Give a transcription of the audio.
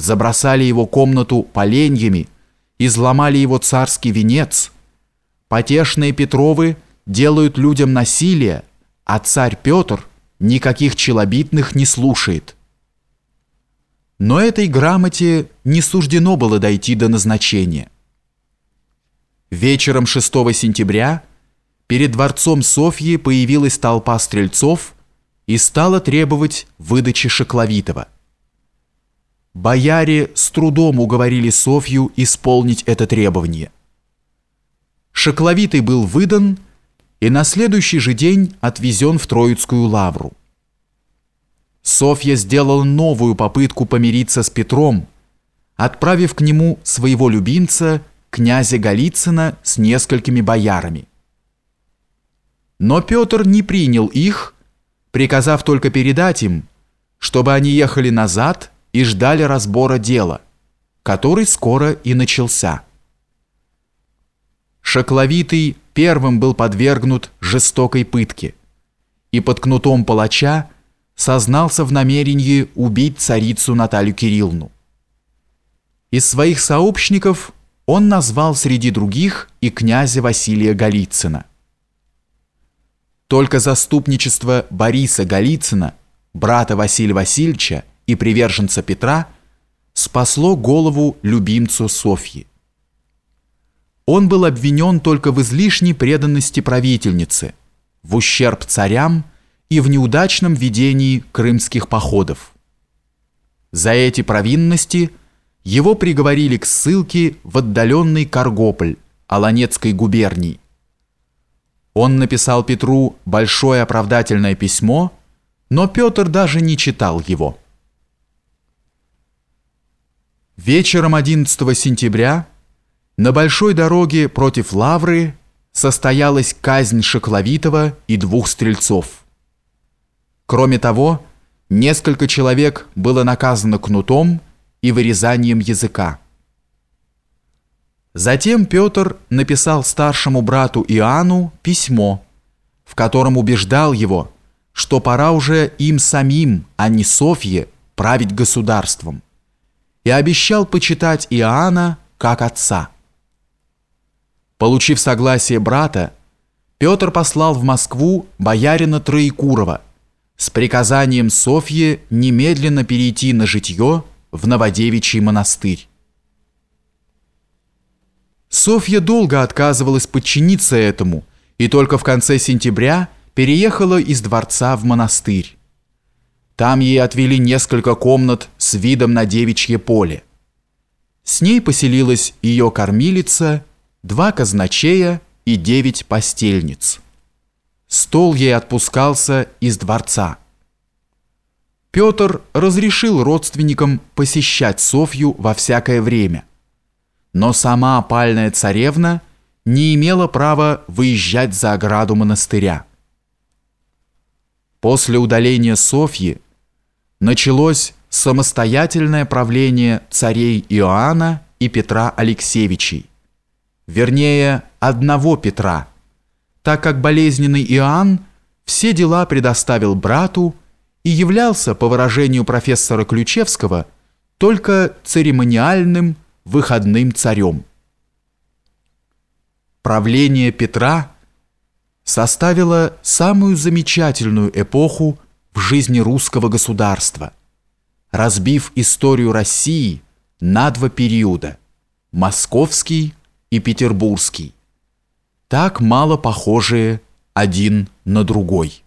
забросали его комнату поленьями, изломали его царский венец. Потешные Петровы делают людям насилие, а царь Петр никаких челобитных не слушает. Но этой грамоте не суждено было дойти до назначения. Вечером 6 сентября перед дворцом Софьи появилась толпа стрельцов и стала требовать выдачи Шокловитова. Бояре с трудом уговорили Софью исполнить это требование. Шокловитый был выдан и на следующий же день отвезен в Троицкую лавру. Софья сделала новую попытку помириться с Петром, отправив к нему своего любимца, князя Голицына, с несколькими боярами. Но Петр не принял их, приказав только передать им, чтобы они ехали назад и ждали разбора дела, который скоро и начался. Шокловитый первым был подвергнут жестокой пытке и под кнутом палача сознался в намерении убить царицу Наталью Кирилловну. Из своих сообщников он назвал среди других и князя Василия Голицына. Только заступничество Бориса Голицына, брата Василия Васильевича, и приверженца Петра спасло голову любимцу Софьи. Он был обвинен только в излишней преданности правительнице, в ущерб царям и в неудачном ведении крымских походов. За эти провинности его приговорили к ссылке в отдаленный Каргополь Аланецкой губернии. Он написал Петру большое оправдательное письмо, но Петр даже не читал его. Вечером 11 сентября на большой дороге против Лавры состоялась казнь Шокловитова и двух стрельцов. Кроме того, несколько человек было наказано кнутом и вырезанием языка. Затем Петр написал старшему брату Иоанну письмо, в котором убеждал его, что пора уже им самим, а не Софье, править государством и обещал почитать Иоанна как отца. Получив согласие брата, Петр послал в Москву боярина Троекурова с приказанием Софье немедленно перейти на житье в Новодевичий монастырь. Софья долго отказывалась подчиниться этому и только в конце сентября переехала из дворца в монастырь. Там ей отвели несколько комнат с видом на девичье поле. С ней поселилась ее кормилица, два казначея и девять постельниц. Стол ей отпускался из дворца. Петр разрешил родственникам посещать Софью во всякое время, но сама опальная царевна не имела права выезжать за ограду монастыря. После удаления Софьи началось самостоятельное правление царей Иоанна и Петра Алексеевичей, вернее, одного Петра, так как болезненный Иоанн все дела предоставил брату и являлся, по выражению профессора Ключевского, только церемониальным выходным царем. Правление Петра составило самую замечательную эпоху в жизни русского государства, разбив историю России на два периода – московский и петербургский, так мало похожие один на другой.